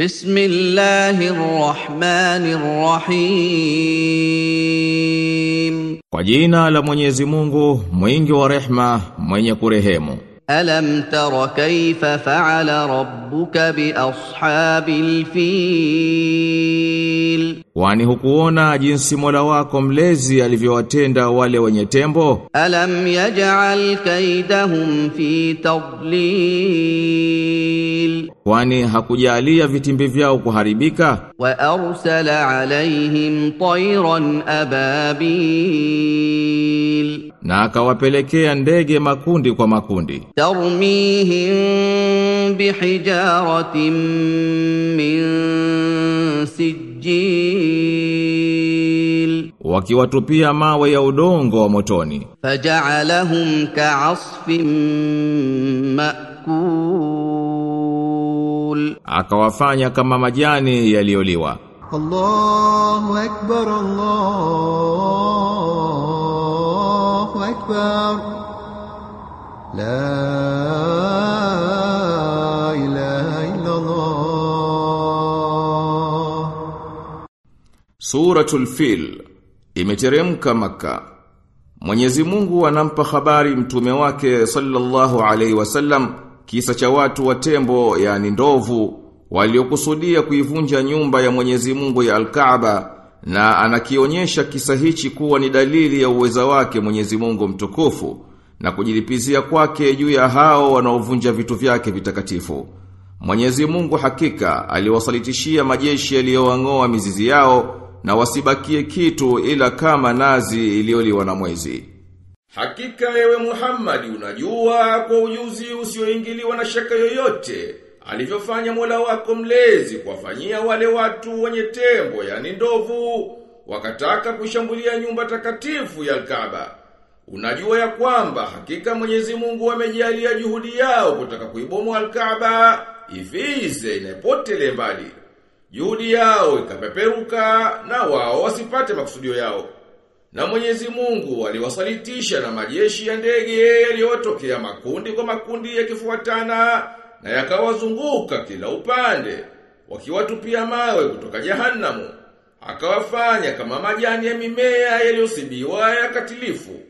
بسم الله الرحمن الرحيم. وجينا لمنيزي مونغو مينجو ورحمة مينيكو رحيم ألم تر كيف فعل ربك بأصحاب الفيل wani hukuona jinsi Mola wako mlezi alivyowatenda wale wenye tembo? Alam yaj'al kaidahum fi tadlil. Kwani hakujalia vitimbi vyao kuharibika? Wa arsala alaihim tayran ababil. Na akawapelekea ndege makundi kwa makundi. Tarmihim bihijaratin min sijjil wakiwatupia mawe ya udongo wa motoni. Faja'alahum ka'asfin ma'kul. Akawafanya kama majani yaliyoliwa. Allahu akbar Allahu akbar. La Suratul Fil imeteremka maka. Mwenyezi Mungu anampa habari mtume wake sallallahu alaihi wasallam kisa cha watu wa tembo yani ndovu waliokusudia kuivunja nyumba ya Mwenyezi Mungu ya Al-Kaaba na anakionyesha kisa hichi kuwa ni dalili ya uweza wake Mwenyezi Mungu mtukufu na kujilipizia kwake juu ya hao wanaovunja vitu vyake vitakatifu. Mwenyezi Mungu hakika aliwasalitishia majeshi yaliyowangoa mizizi yao na wasibakie kitu ila kama nazi iliyoliwa na mwezi. Hakika ewe Muhammad unajua kwa ujuzi usioingiliwa na shaka yoyote alivyofanya Mola wako mlezi kuwafanyia wale watu wenye tembo yani ndovu wakataka kushambulia nyumba takatifu ya Kaaba. Unajua ya kwamba hakika Mwenyezi Mungu amejalia juhudi yao kutaka kuibomoa Al-Kaaba ifize inapotele mbali. Juhudi yao ikapeperuka na wao wasipate makusudio yao. Na Mwenyezi Mungu aliwasalitisha na majeshi ya ndege yaliyotokea makundi kwa makundi yakifuatana na yakawazunguka kila upande wakiwatupia mawe kutoka jehanamu akawafanya kama majani ya mimea yaliyosibiwa ya katilifu